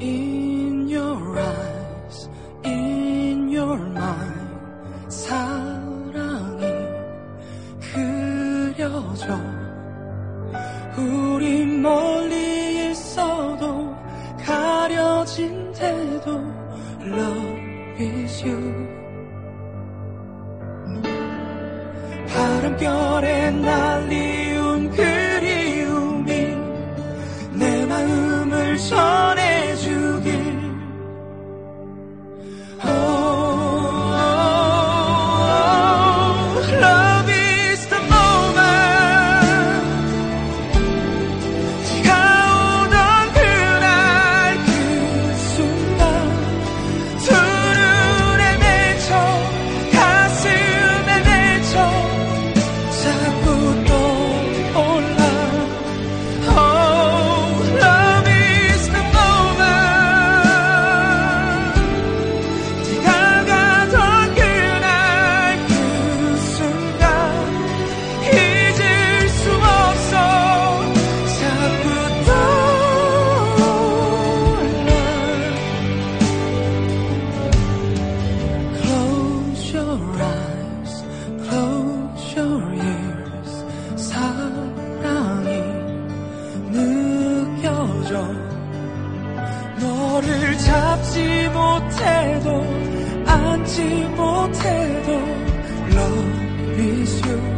In your eyes, in your mind, 사랑이 그려져. 우리 멀리 있어도 가려진 대도 Love is you. 바람결에 날리 손을 잡지 못해도 앉지 못해도 Love is you.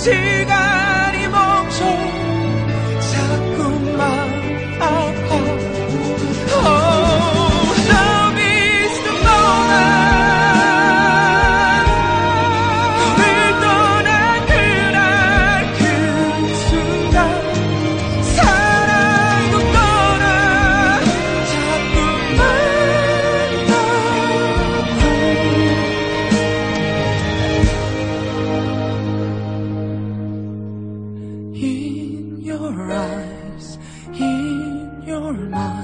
시간. 沃尔。